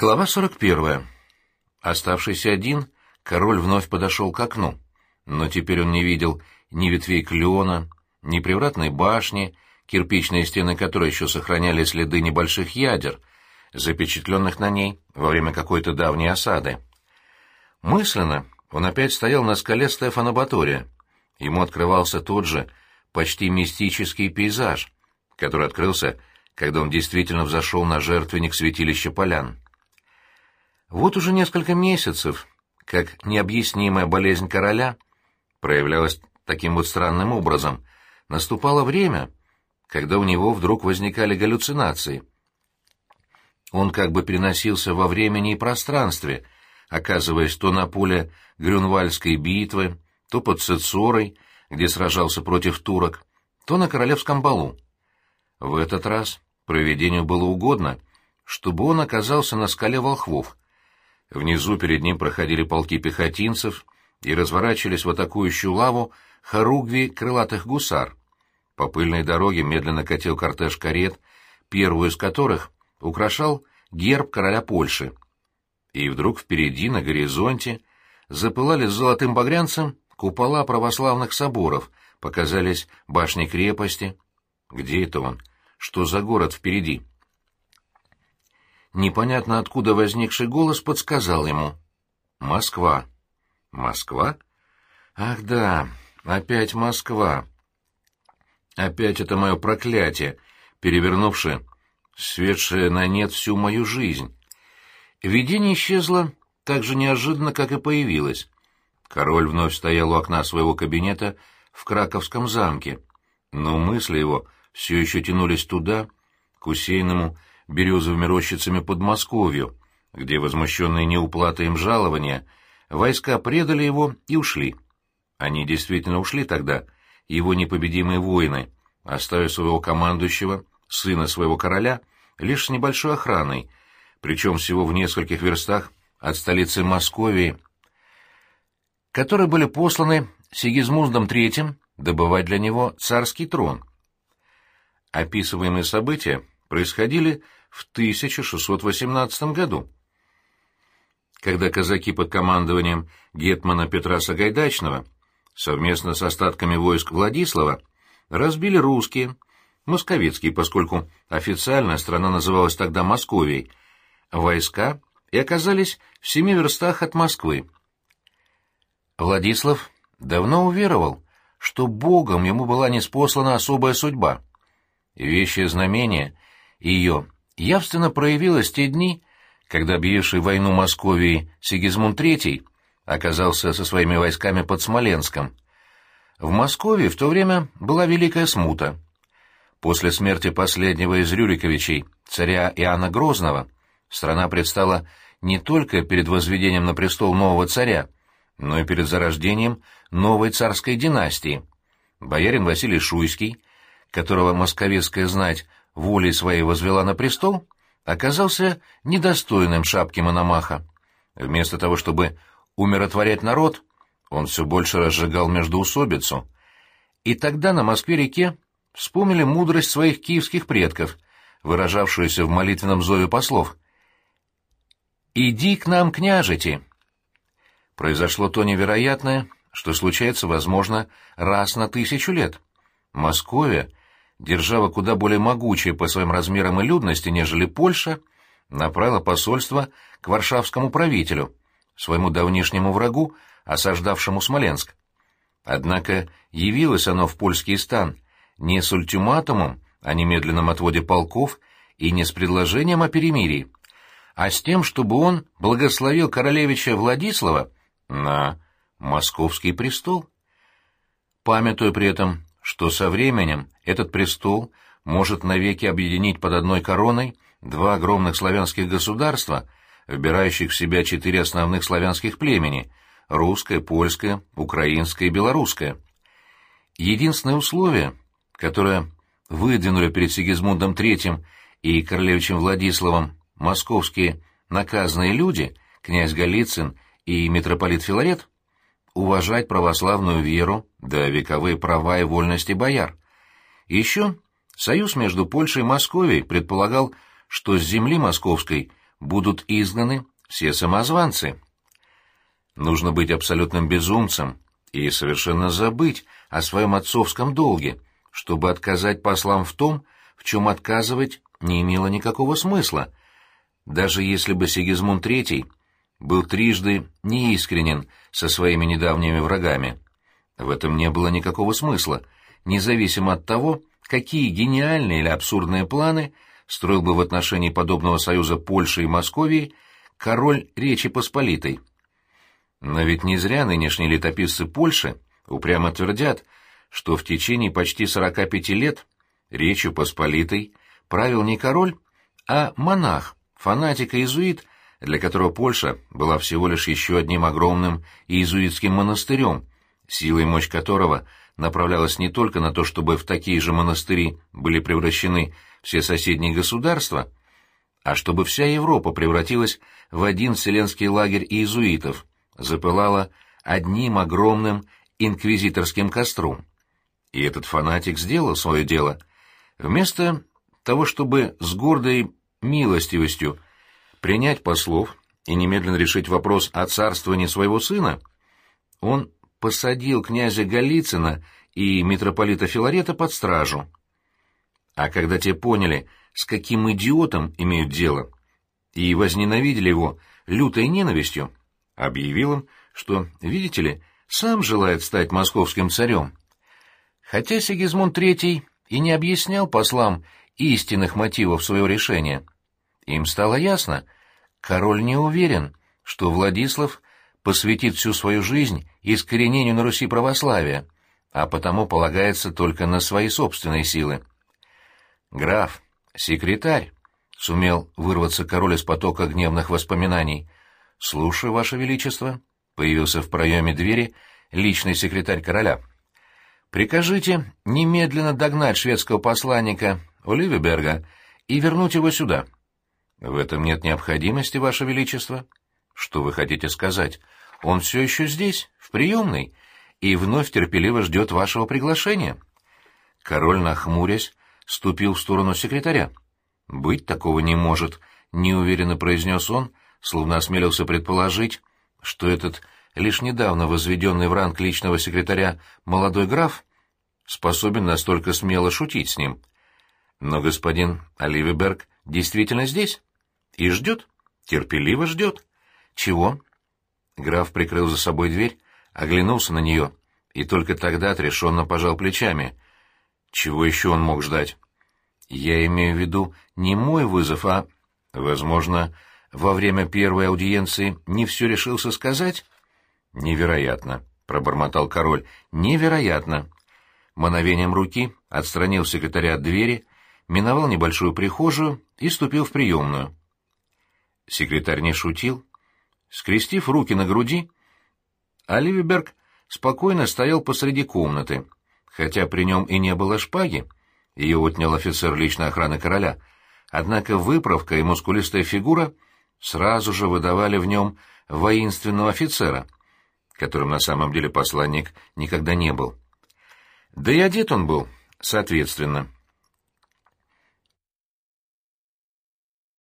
Глава 41. Оставшийся один, король вновь подошел к окну, но теперь он не видел ни ветвей клена, ни привратной башни, кирпичные стены которой еще сохраняли следы небольших ядер, запечатленных на ней во время какой-то давней осады. Мысленно он опять стоял на скале Стефана Батория. Ему открывался тот же, почти мистический пейзаж, который открылся, когда он действительно взошел на жертвенник святилища полян. Вот уже несколько месяцев, как необъяснимая болезнь короля проявлялась таким вот странным образом, наступало время, когда у него вдруг возникали галлюцинации. Он как бы переносился во времени и пространстве, оказываясь то на поле Грюнвальдской битвы, то под Цицорой, где сражался против турок, то на Королевском балу. В этот раз проведению было угодно, чтобы он оказался на скале волхвов, Внизу перед ним проходили полки пехотинцев и разворачивались в атакующую лаву хоругви крылатых гусар. По пыльной дороге медленно катил кортеж карет, первую из которых украшал герб короля Польши. И вдруг впереди, на горизонте, запылали золотым багрянцем купола православных соборов, показались башни крепости. Где это он? Что за город впереди? Непонятно откуда возникший голос подсказал ему. «Москва». «Москва? Ах да, опять Москва. Опять это мое проклятие, перевернувшее, светшее на нет всю мою жизнь. Видение исчезло так же неожиданно, как и появилось. Король вновь стоял у окна своего кабинета в Краковском замке, но мысли его все еще тянулись туда, к усеянному березовыми рощицами Подмосковью, где, возмущенные неуплатой им жалования, войска предали его и ушли. Они действительно ушли тогда, его непобедимые воины, оставив своего командующего, сына своего короля, лишь с небольшой охраной, причем всего в нескольких верстах от столицы Московии, которые были посланы Сигизмундом III добывать для него царский трон. Описываемые события происходили в 1618 году, когда казаки под командованием гетмана Петра Сагайдачного совместно с остатками войск Владислава разбили русские, московицкие, поскольку официально страна называлась тогда Московией, войска и оказались в семи верстах от Москвы. Владислав давно уверовал, что Богом ему была неспослана особая судьба. Вещее знамение ее явственно проявилось те дни, когда объявивший войну Московии Сигизмунд III оказался со своими войсками под Смоленском. В Москве в то время была Великая Смута. После смерти последнего из Рюриковичей, царя Иоанна Грозного, страна предстала не только перед возведением на престол нового царя, но и перед зарождением новой царской династии. Боярин Василий Шуйский, которого московецкая знать волей своей возвела на престол, оказался недостойным шапки Мономаха. Вместо того, чтобы умиротворять народ, он все больше разжигал междоусобицу. И тогда на Москве-реке вспомнили мудрость своих киевских предков, выражавшуюся в молитвенном зове послов. «Иди к нам, княжити!» Произошло то невероятное, что случается, возможно, раз на тысячу лет. Московия держава куда более могучая по своим размерам и людности, нежели Польша, направила посольство к варшавскому правителю, своему давнишнему врагу, осаждавшему Смоленск. Однако явилось оно в польский стан не с ультиматумом о немедленном отводе полков и не с предложением о перемирии, а с тем, чтобы он благословил королевича Владислава на московский престол. Памятуя при этом что со временем этот престол может навеки объединить под одной короной два огромных славянских государства, вбирающих в себя четыре основных славянских племени — русское, польское, украинское и белорусское. Единственное условие, которое выдвинули перед Сигизмундом III и королевичем Владиславом московские наказанные люди, князь Голицын и митрополит Филарет, уважать православную веру, да вековые права и вольности бояр. Еще союз между Польшей и Московией предполагал, что с земли московской будут изгнаны все самозванцы. Нужно быть абсолютным безумцем и совершенно забыть о своем отцовском долге, чтобы отказать послам в том, в чем отказывать не имело никакого смысла, даже если бы Сигизмунд III был трижды неискренен со своими недавними врагами. В этом не было никакого смысла, независимо от того, какие гениальные или абсурдные планы строил бы в отношении подобного союза Польши и Московии король Речи Посполитой. Но ведь не зря нынешние летописцы Польши упрямо твердят, что в течение почти 45 лет Речью Посполитой правил не король, а монах, фанатик и иезуит, для которого Польша была всего лишь еще одним огромным иезуитским монастырем, сила и мощь которого направлялась не только на то, чтобы в такие же монастыри были превращены все соседние государства, а чтобы вся Европа превратилась в один вселенский лагерь иезуитов, запылала одним огромным инквизиторским костром. И этот фанатик сделал свое дело. Вместо того, чтобы с гордой милостивостью принять послов и немедленно решить вопрос о царствовании своего сына, он посадил князя Голицына и митрополита Филарета под стражу. А когда те поняли, с каким идиотом имеют дело, и возненавидели его лютой ненавистью, объявил им, что, видите ли, сам желает стать московским царем. Хотя Сигизмунд III и не объяснял послам истинных мотивов своего решения. Им стало ясно, король не уверен, что Владислав посвятит всю свою жизнь искоренению на Руси православия, а потому полагается только на свои собственные силы. «Граф, секретарь», — сумел вырваться король из потока гневных воспоминаний. «Слушаю, Ваше Величество», — появился в проеме двери личный секретарь короля. «Прикажите немедленно догнать шведского посланника Оливеберга и вернуть его сюда». «В этом нет необходимости, Ваше Величество». «Что вы хотите сказать? Он все еще здесь, в приемной, и вновь терпеливо ждет вашего приглашения». Король, нахмурясь, ступил в сторону секретаря. «Быть такого не может», — неуверенно произнес он, словно осмелился предположить, что этот лишь недавно возведенный в ранг личного секретаря молодой граф способен настолько смело шутить с ним. Но господин Оливеберг действительно здесь и ждет, терпеливо ждет. Чего? Граф прикрыл за собой дверь, оглянулся на нее и только тогда отрешенно пожал плечами. Чего еще он мог ждать? Я имею в виду не мой вызов, а... Возможно, во время первой аудиенции не все решился сказать? Невероятно, — пробормотал король, — невероятно. Мановением руки отстранил секретаря от двери, миновал небольшую прихожую и ступил в приемную. Секретарь не шутил. Скрестив руки на груди, Оливиберг спокойно стоял посреди комнаты, хотя при нем и не было шпаги, ее отнял офицер личной охраны короля, однако выправка и мускулистая фигура сразу же выдавали в нем воинственного офицера, которым на самом деле посланник никогда не был. Да и одет он был, соответственно.